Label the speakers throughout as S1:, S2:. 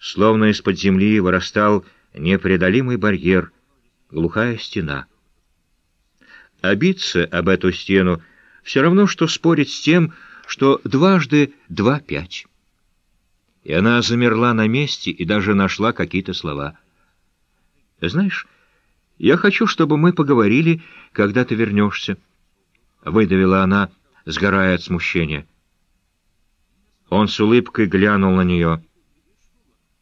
S1: Словно из-под земли вырастал непреодолимый барьер, глухая стена. Обиться об эту стену все равно, что спорить с тем, что дважды два — пять. И она замерла на месте и даже нашла какие-то слова. «Знаешь, я хочу, чтобы мы поговорили, когда ты вернешься», — выдавила она, сгорая от смущения. Он с улыбкой глянул на нее.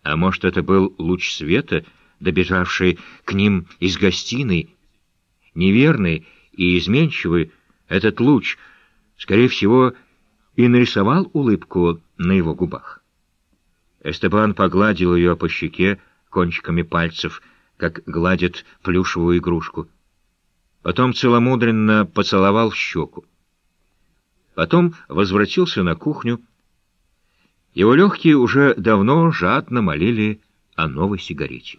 S1: А может, это был луч света, добежавший к ним из гостиной? Неверный и изменчивый этот луч, скорее всего, и нарисовал улыбку на его губах. Эстебан погладил ее по щеке кончиками пальцев, как гладит плюшевую игрушку. Потом целомудренно поцеловал в щеку. Потом возвратился на кухню, его легкие уже давно жадно молили о новой сигарете.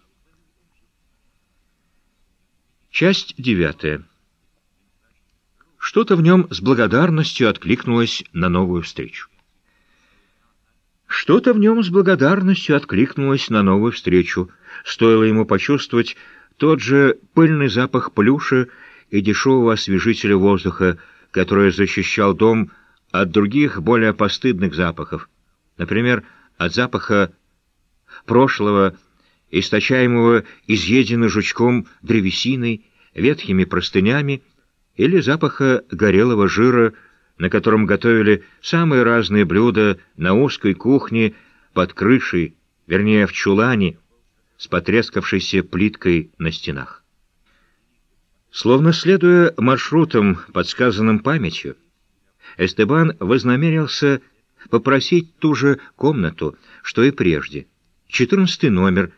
S1: Часть девятая. Что-то в нем с благодарностью откликнулось на новую встречу. Что-то в нем с благодарностью откликнулось на новую встречу. Стоило ему почувствовать тот же пыльный запах плюша и дешевого освежителя воздуха, который защищал дом от других, более постыдных запахов например, от запаха прошлого, источаемого изъеденной жучком древесиной, ветхими простынями, или запаха горелого жира, на котором готовили самые разные блюда на узкой кухне под крышей, вернее, в чулане, с потрескавшейся плиткой на стенах. Словно следуя маршрутам, подсказанным памятью, Эстебан вознамерился попросить ту же комнату, что и прежде. Четырнадцатый номер,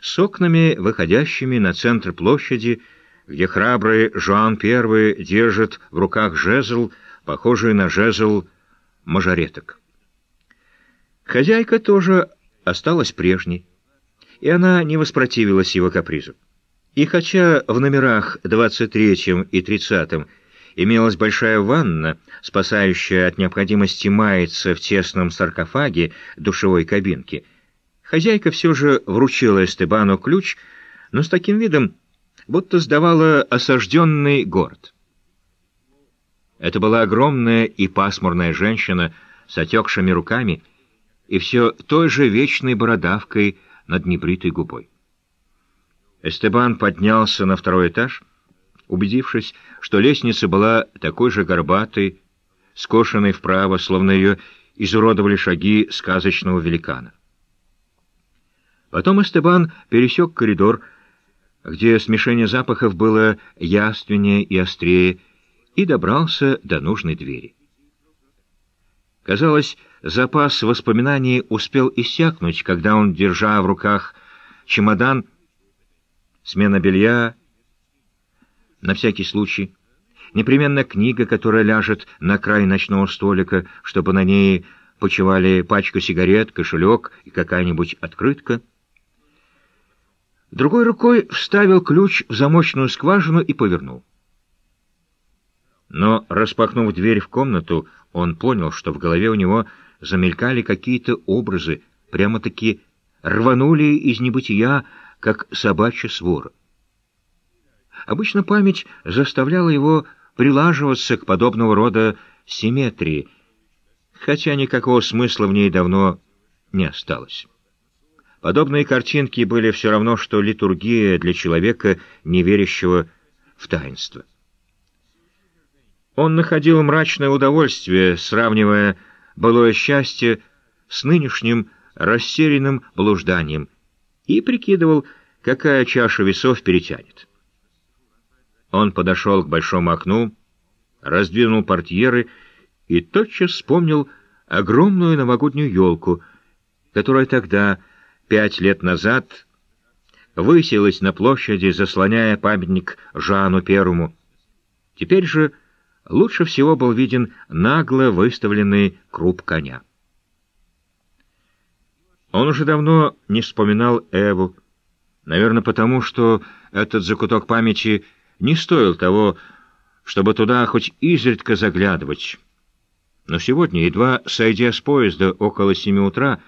S1: с окнами, выходящими на центр площади, где храбрый Жуан I держит в руках жезл, похожий на жезл мажореток. Хозяйка тоже осталась прежней, и она не воспротивилась его капризу. И хотя в номерах 23 и 30 имелась большая ванна, спасающая от необходимости маяться в тесном саркофаге душевой кабинки. Хозяйка все же вручила Эстебану ключ, но с таким видом, будто сдавала осажденный город. Это была огромная и пасмурная женщина с отекшими руками и все той же вечной бородавкой над небритой губой. Эстебан поднялся на второй этаж — убедившись, что лестница была такой же горбатой, скошенной вправо, словно ее изуродовали шаги сказочного великана. Потом Эстебан пересек коридор, где смешение запахов было яственнее и острее, и добрался до нужной двери. Казалось, запас воспоминаний успел иссякнуть, когда он, держа в руках чемодан, смена белья, на всякий случай. Непременно книга, которая ляжет на край ночного столика, чтобы на ней почивали пачка сигарет, кошелек и какая-нибудь открытка. Другой рукой вставил ключ в замочную скважину и повернул. Но, распахнув дверь в комнату, он понял, что в голове у него замелькали какие-то образы, прямо-таки рванули из небытия, как собачья свора. Обычно память заставляла его прилаживаться к подобного рода симметрии, хотя никакого смысла в ней давно не осталось. Подобные картинки были все равно, что литургия для человека, не верящего в таинство. Он находил мрачное удовольствие, сравнивая былое счастье с нынешним растерянным блужданием, и прикидывал, какая чаша весов перетянет. Он подошел к большому окну, раздвинул портьеры и тотчас вспомнил огромную новогоднюю елку, которая тогда, пять лет назад, высилась на площади, заслоняя памятник Жану Первому. Теперь же лучше всего был виден нагло выставленный круп коня. Он уже давно не вспоминал Эву, наверное, потому что этот закуток памяти — не стоил того, чтобы туда хоть изредка заглядывать. Но сегодня, едва сойдя с поезда около семи утра,